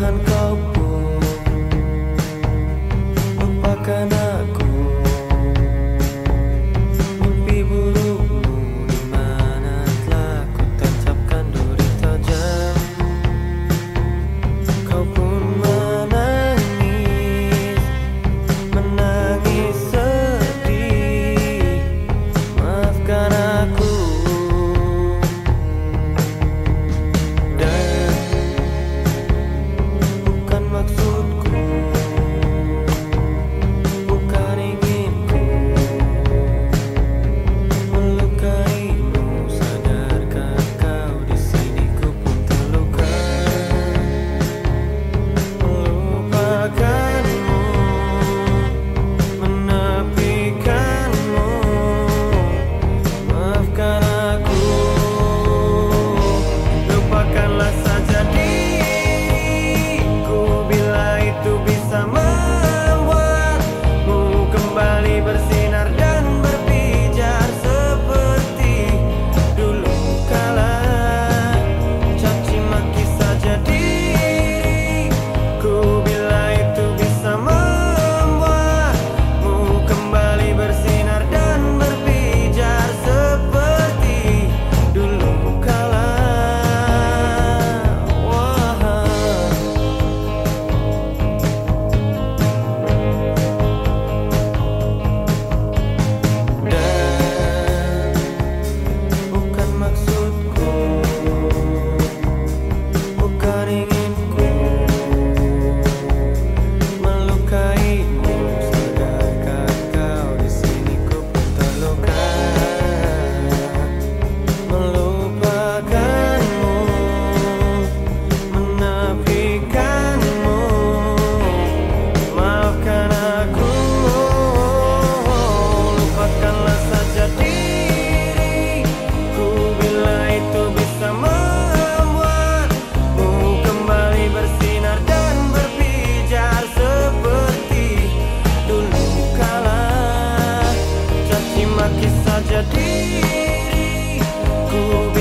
hàn không sama kisah jadi diriku.